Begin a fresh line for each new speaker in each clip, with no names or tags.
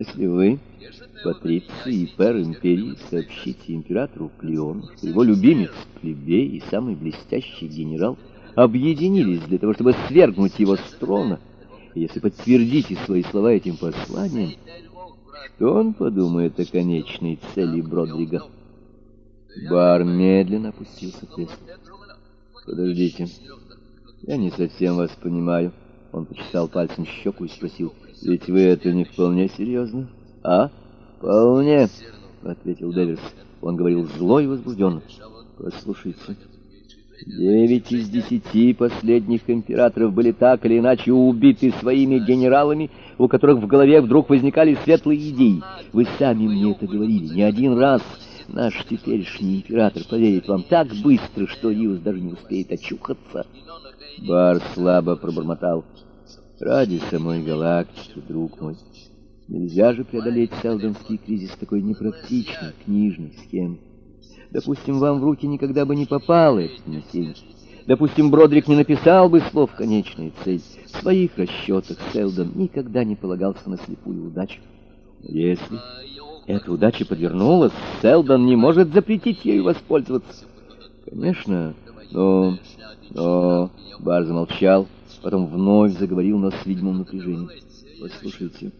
Если вы, патриции и пэр империи, сообщите императору Клеону, что его любимец плебей и самый блестящий генерал объединились для того, чтобы свергнуть его с трона, если подтвердите свои слова этим посланием, что он подумает о конечной цели Бродрига? Бар медленно опустился в кресло. «Подождите, я не совсем вас понимаю». Он почесал пальцем щеку и спросил, ведь вы это не вполне серьезно, а? Вполне, ответил Дэвис. Он говорил зло и возбужденно. Послушайте, девять из десяти последних императоров были так или иначе убиты своими генералами, у которых в голове вдруг возникали светлые идеи. Вы сами мне это говорили не один раз. Наш теперешний император поверит вам так быстро, что Риус даже не успеет очухаться. Бар слабо пробормотал. Ради самой галактики, друг мой. Нельзя же преодолеть селдонский кризис такой непрактичной, книжной схемой. Допустим, вам в руки никогда бы не попало это донесение. Допустим, Бродрик не написал бы слов «конечная цель». В своих расчетах Селдон никогда не полагался на слепую удачу. Если эта удача подвернулась, Селдон не может запретить ею воспользоваться. Конечно, но... но... Бар замолчал потом вновь заговорил, но с видимым напряжением. «Послушайте,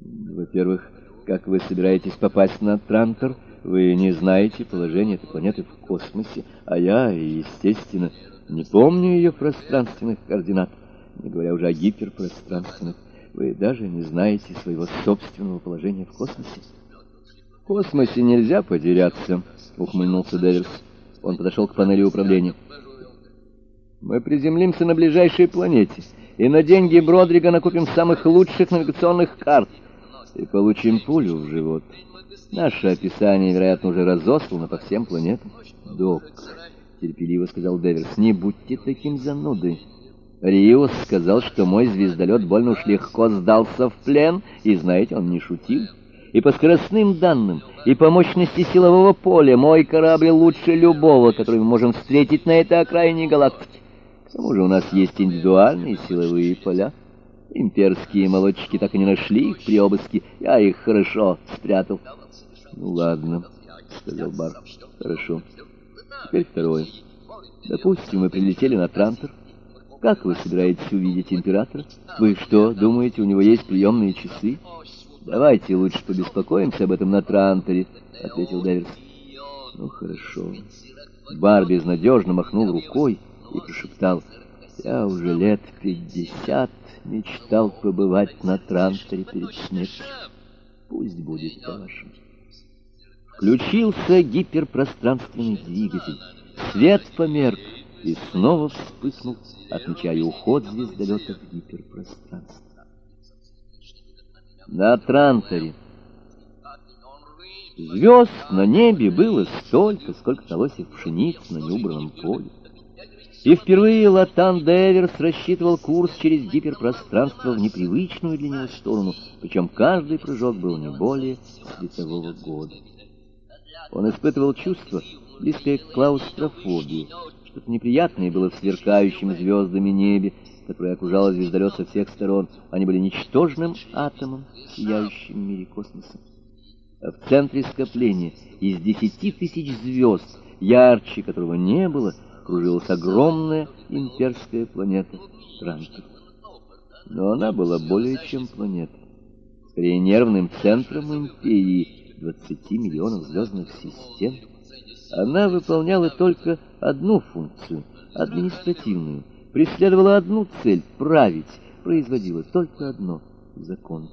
во-первых, как вы собираетесь попасть на Трантор? Вы не знаете положение этой планеты в космосе, а я, естественно, не помню ее пространственных координат, не говоря уже о гиперпространственных. Вы даже не знаете своего собственного положения в космосе». «В космосе нельзя потеряться», — ухмыльнулся Дэверс. Он подошел к панели управления. Мы приземлимся на ближайшей планете, и на деньги Бродрига накупим самых лучших навигационных карт и получим пулю в живот. Наше описание, вероятно, уже разослано по всем планетам. Док, терпеливо сказал Дэверс, не будьте таким занудой. Риус сказал, что мой звездолет больно уж легко сдался в плен, и, знаете, он не шутил. И по скоростным данным, и по мощности силового поля мой корабль лучше любого, который мы можем встретить на этой окраине галактики. К тому же у нас есть индивидуальные силовые поля. Имперские молодчики так и не нашли их при обыске. Я их хорошо спрятал. Ну ладно, сказал Бар. Хорошо. Теперь второе. Допустим, мы прилетели на Трантор. Как вы собираетесь увидеть императора? Вы что, думаете, у него есть приемные часы? Давайте лучше побеспокоимся об этом на Транторе, ответил Дэвис. Ну хорошо. Бар безнадежно махнул рукой и прошептал, «Я уже лет пятьдесят мечтал побывать на транторе перед смертью. Пусть будет по-вашему». Включился гиперпространственный двигатель. Свет померк и снова вспыхнул, отмечая уход звездолета в гиперпространство. На Транторе звезд на небе было столько, сколько колосьев пшениц на неубранном поле. И впервые Латан Деверс рассчитывал курс через гиперпространство в непривычную для него сторону, причем каждый прыжок был не более светового года. Он испытывал чувство, близкое к клаустрофобии. Что-то неприятное было в сверкающем звездами небе, которое окружало звездолет со всех сторон. Они были ничтожным атомом в сияющем мире космоса. А в центре скопления из десяти тысяч звезд, ярче которого не было, — кружилась огромная имперская планета Трантор. Но она была более чем планета. Скорее, нервным центром империи 20 миллионов звездных систем. Она выполняла только одну функцию — административную, преследовала одну цель — править, производила только одно — закон.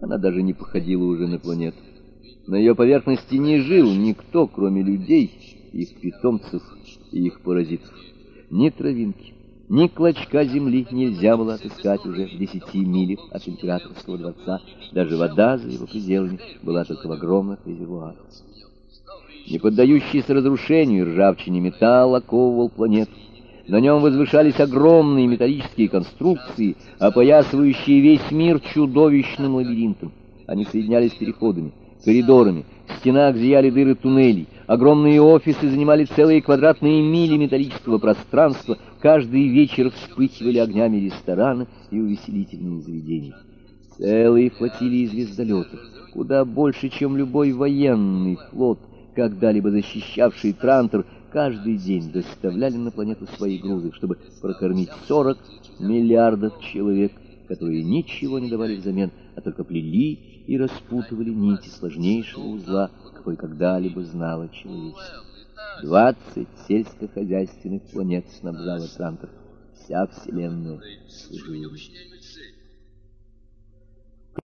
Она даже не походила уже на планету. На ее поверхности не жил никто, кроме людей, их питомцев и их паразитов. Ни травинки, ни клочка земли нельзя было отыскать уже в десяти милях от императорского дворца. Даже вода за его пределами была только в огромных резервуарах. Не поддающийся разрушению ржавчине металл оковывал планету. На нем возвышались огромные металлические конструкции, опоясывающие весь мир чудовищным лабиринтом. Они соединялись переходами, коридорами, в стенах зияли дыры туннелей, огромные офисы занимали целые квадратные мили металлического пространства, каждый вечер вспыхивали огнями рестораны и увеселительные заведения. Целые флотилии звездолетов, куда больше, чем любой военный флот, когда-либо защищавший Трантор, каждый день доставляли на планету свои грузы, чтобы прокормить 40 миллиардов человек, которые ничего не давали взамен, а только плели и распутывали нити сложнейшего узла, какой когда-либо знало человечество. Двадцать сельскохозяйственных планет снабжала Трантор. Вся Вселенная служила.